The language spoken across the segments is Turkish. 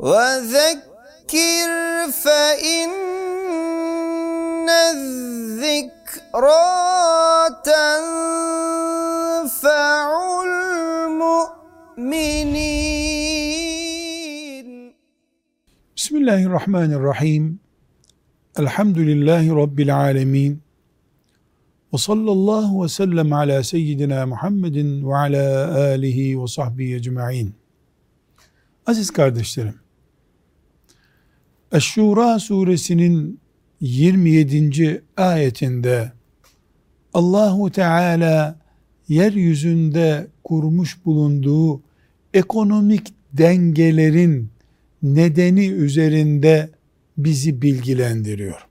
وذكر فإن الذكرى تنفع المؤمنين بسم الله الرحمن الرحيم الحمد لله رب العالمين وصلى الله وسلم على سيدنا Muhammed ve ala alihi ve sahbihi ecmaîn. Aziz kardeşlerim, Eş-Şura suresinin 27. ayetinde Allahu Teala yeryüzünde kurmuş bulunduğu ekonomik dengelerin nedeni üzerinde bizi bilgilendiriyor.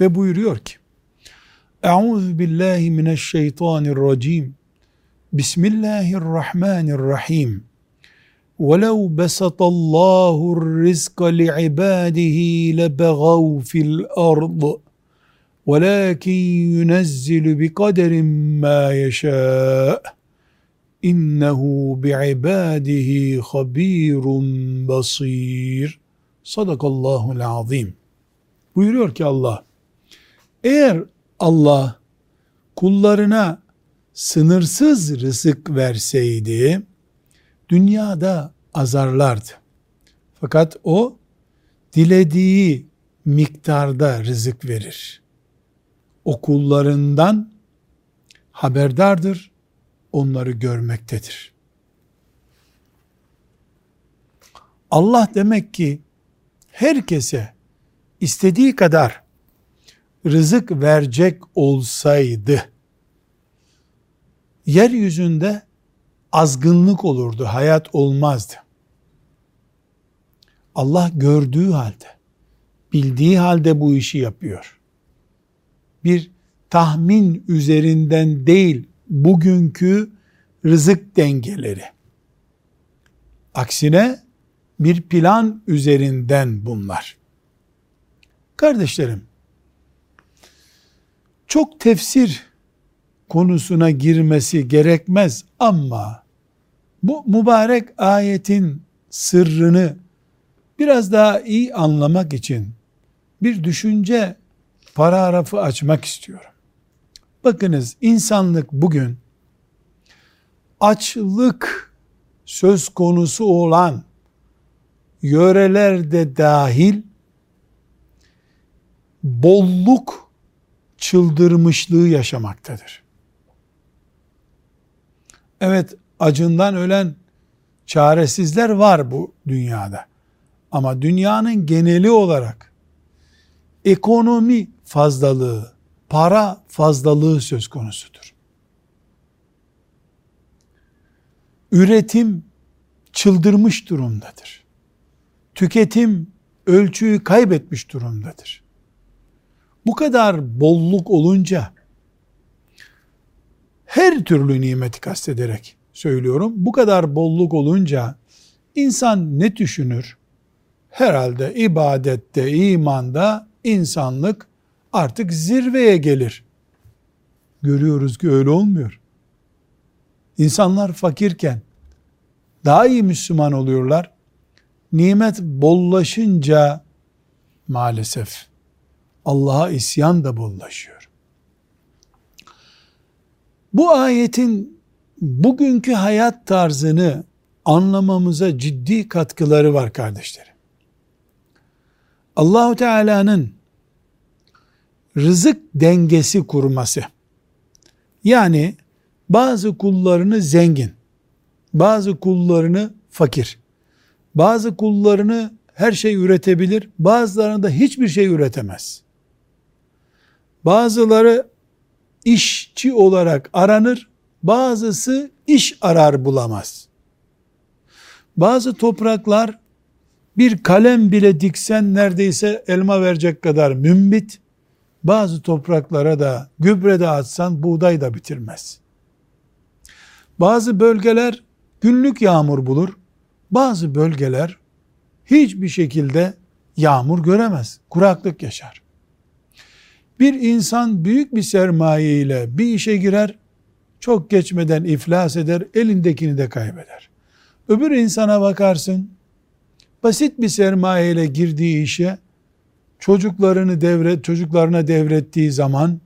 Ve buyuruyor ki Euzu billahi mineşşeytanirracim Bismillahirrahmanirrahim وَلَوْ بَسَطَ اللّٰهُ الرِّزْقَ لِعِبَادِهِ لَبَغَوْا فِي الْأَرْضِ وَلَكِنْ يُنَزِّلُ بِقَدَرٍ مَا يَشَاءُ اِنَّهُ بِعِبَادِهِ خَب۪يرٌ بَص۪يرٌ Sadakallahul azim. Buyuruyor ki Allah, eğer Allah kullarına sınırsız rızık verseydi, dünyada azarlardı. Fakat o, dilediği miktarda rızık verir. O kullarından haberdardır, onları görmektedir. Allah demek ki herkese istediği kadar rızık verecek olsaydı yeryüzünde azgınlık olurdu, hayat olmazdı. Allah gördüğü halde, bildiği halde bu işi yapıyor. Bir tahmin üzerinden değil bugünkü rızık dengeleri. Aksine bir plan üzerinden bunlar. Kardeşlerim, çok tefsir konusuna girmesi gerekmez ama bu mübarek ayetin sırrını biraz daha iyi anlamak için bir düşünce paragrafı açmak istiyorum. Bakınız insanlık bugün açlık söz konusu olan yörelerde dahil bolluk çıldırmışlığı yaşamaktadır. Evet acından ölen çaresizler var bu dünyada. Ama dünyanın geneli olarak ekonomi fazlalığı, para fazlalığı söz konusudur. Üretim çıldırmış durumdadır. Tüketim ölçüyü kaybetmiş durumdadır. Bu kadar bolluk olunca her türlü nimeti kastederek söylüyorum. Bu kadar bolluk olunca insan ne düşünür? Herhalde ibadette, imanda insanlık artık zirveye gelir. Görüyoruz ki öyle olmuyor. İnsanlar fakirken daha iyi Müslüman oluyorlar. Nimet bollaşınca maalesef Allah'a isyan da bollaşıyor. Bu ayetin bugünkü hayat tarzını anlamamıza ciddi katkıları var kardeşlerim. Allahu Teala'nın rızık dengesi kurması. Yani bazı kullarını zengin, bazı kullarını fakir, bazı kullarını her şey üretebilir, bazılarını da hiçbir şey üretemez. Bazıları işçi olarak aranır, bazısı iş arar bulamaz. Bazı topraklar bir kalem bile diksen neredeyse elma verecek kadar mümbit, bazı topraklara da gübre de atsan buğday da bitirmez. Bazı bölgeler günlük yağmur bulur, bazı bölgeler hiçbir şekilde yağmur göremez, kuraklık yaşar. Bir insan büyük bir sermaye ile bir işe girer, çok geçmeden iflas eder, elindekini de kaybeder. Öbür insana bakarsın, basit bir sermayeyle girdiği işe çocuklarını devret çocuklarına devrettiği zaman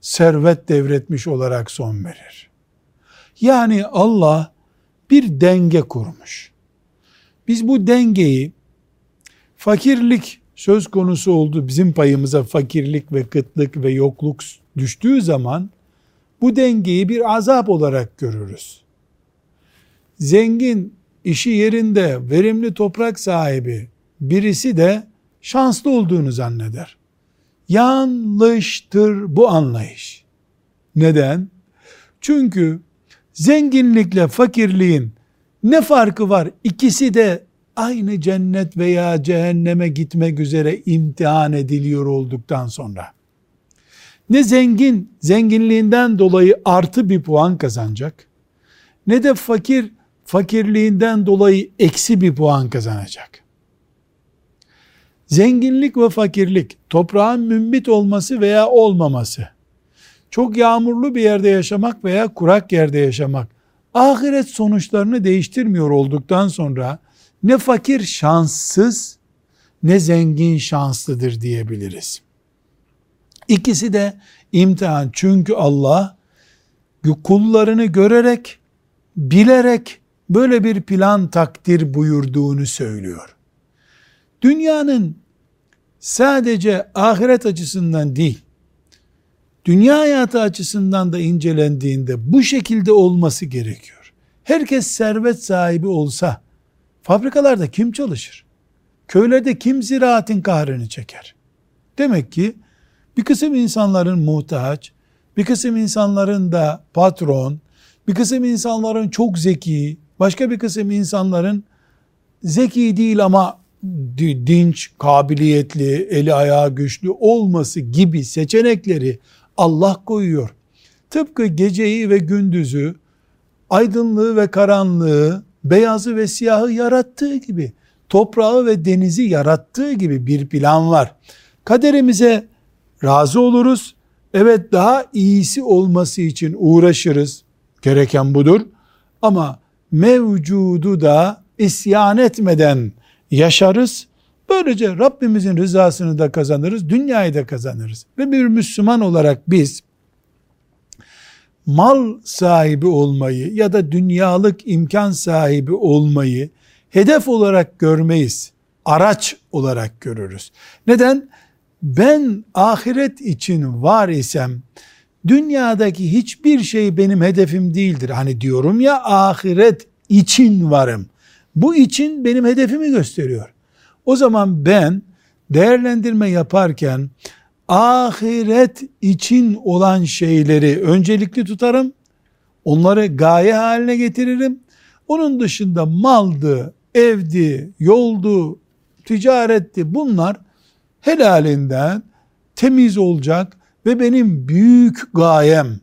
servet devretmiş olarak son verir. Yani Allah bir denge kurmuş. Biz bu dengeyi fakirlik söz konusu oldu bizim payımıza fakirlik ve kıtlık ve yokluk düştüğü zaman bu dengeyi bir azap olarak görürüz. Zengin, işi yerinde, verimli toprak sahibi birisi de şanslı olduğunu zanneder. Yanlıştır bu anlayış. Neden? Çünkü zenginlikle fakirliğin ne farkı var? İkisi de aynı cennet veya cehenneme gitmek üzere imtihan ediliyor olduktan sonra. Ne zengin zenginliğinden dolayı artı bir puan kazanacak, ne de fakir fakirliğinden dolayı eksi bir puan kazanacak. Zenginlik ve fakirlik, toprağın mümbit olması veya olmaması, çok yağmurlu bir yerde yaşamak veya kurak yerde yaşamak, ahiret sonuçlarını değiştirmiyor olduktan sonra ne fakir şanssız ne zengin şanslıdır diyebiliriz. İkisi de imtihan. Çünkü Allah kullarını görerek, bilerek böyle bir plan takdir buyurduğunu söylüyor. Dünyanın sadece ahiret açısından değil, dünya hayatı açısından da incelendiğinde bu şekilde olması gerekiyor. Herkes servet sahibi olsa, fabrikalarda kim çalışır? Köylerde kim ziraatin kahrını çeker? Demek ki bir kısım insanların muhtaç, bir kısım insanların da patron, bir kısım insanların çok zeki, başka bir kısım insanların zeki değil ama dinç, kabiliyetli, eli ayağı güçlü olması gibi seçenekleri Allah koyuyor. Tıpkı geceyi ve gündüzü, aydınlığı ve karanlığı, beyazı ve siyahı yarattığı gibi, toprağı ve denizi yarattığı gibi bir plan var. Kaderimize razı oluruz. Evet daha iyisi olması için uğraşırız. Gereken budur. Ama mevcudu da isyan etmeden yaşarız. Böylece Rabbimizin rızasını da kazanırız, dünyayı da kazanırız. Ve bir Müslüman olarak biz mal sahibi olmayı ya da dünyalık imkan sahibi olmayı hedef olarak görmeyiz. Araç olarak görürüz. Neden? Ben ahiret için var isem dünyadaki hiçbir şey benim hedefim değildir. Hani diyorum ya ahiret için varım. Bu için benim hedefimi gösteriyor. O zaman ben değerlendirme yaparken ahiret için olan şeyleri öncelikli tutarım. Onları gaye haline getiririm. Onun dışında maldı, evdi, yoldu, ticaretti bunlar helalinden temiz olacak ve benim büyük gayem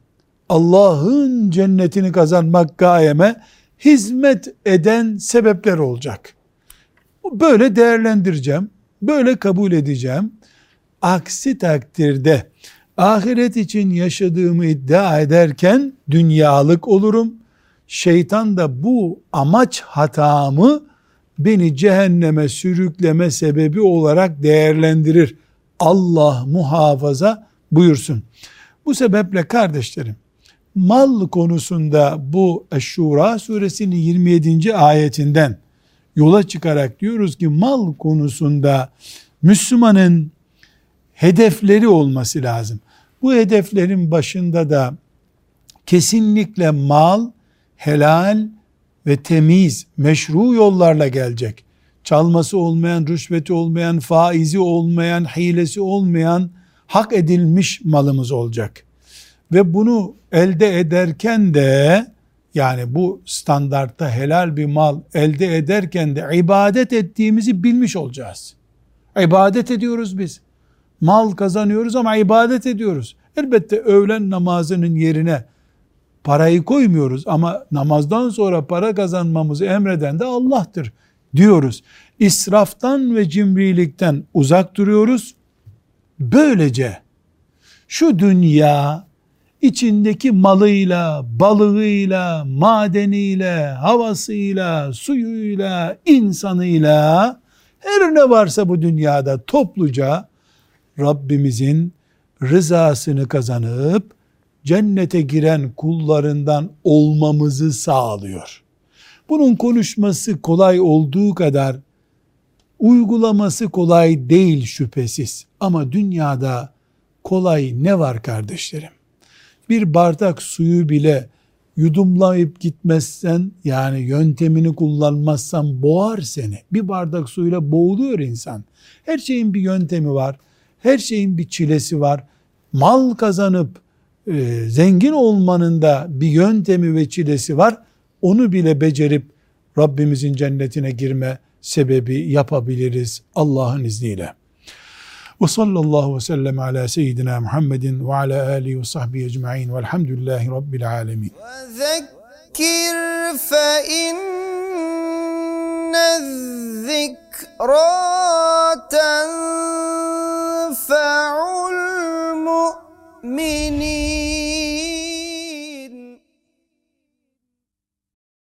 Allah'ın cennetini kazanmak gayeme hizmet eden sebepler olacak. Böyle değerlendireceğim. Böyle kabul edeceğim. Aksi takdirde ahiret için yaşadığımı iddia ederken dünyalık olurum. Şeytan da bu amaç hatamı beni cehenneme sürükleme sebebi olarak değerlendirir. Allah muhafaza buyursun. Bu sebeple kardeşlerim, mal konusunda bu Eşşura suresinin 27. ayetinden yola çıkarak diyoruz ki mal konusunda Müslümanın hedefleri olması lazım. Bu hedeflerin başında da kesinlikle mal, helal ve temiz, meşru yollarla gelecek. Çalması olmayan, rüşveti olmayan, faizi olmayan, hilesi olmayan, hak edilmiş malımız olacak. Ve bunu elde ederken de, yani bu standartta helal bir mal elde ederken de ibadet ettiğimizi bilmiş olacağız. İbadet ediyoruz biz. Mal kazanıyoruz ama ibadet ediyoruz. Elbette öğlen namazının yerine parayı koymuyoruz ama namazdan sonra para kazanmamızı emreden de Allah'tır diyoruz. İsraftan ve cimrilikten uzak duruyoruz. Böylece şu dünya içindeki malıyla, balığıyla, madeniyle, havasıyla, suyuyla, insanıyla her ne varsa bu dünyada topluca Rabbimizin rızasını kazanıp cennete giren kullarından olmamızı sağlıyor. Bunun konuşması kolay olduğu kadar uygulaması kolay değil şüphesiz. Ama dünyada kolay ne var kardeşlerim? Bir bardak suyu bile yudumlayıp gitmezsen yani yöntemini kullanmazsan boğar seni. Bir bardak suyla boğuluyor insan. Her şeyin bir yöntemi var. Her şeyin bir çilesi var. Mal kazanıp e, zengin olmanın da bir yöntemi ve çilesi var. Onu bile becerip Rabbimizin cennetine girme sebebi yapabiliriz Allah'ın izniyle. Ve sallallahu ve sellem ala seyyidina Muhammedin ve ala alihi ve sahbihi ecma'in velhamdülillahi rabbil alemin. Zekir fe inne zikrâ tenfe'ul mu'min. Mini.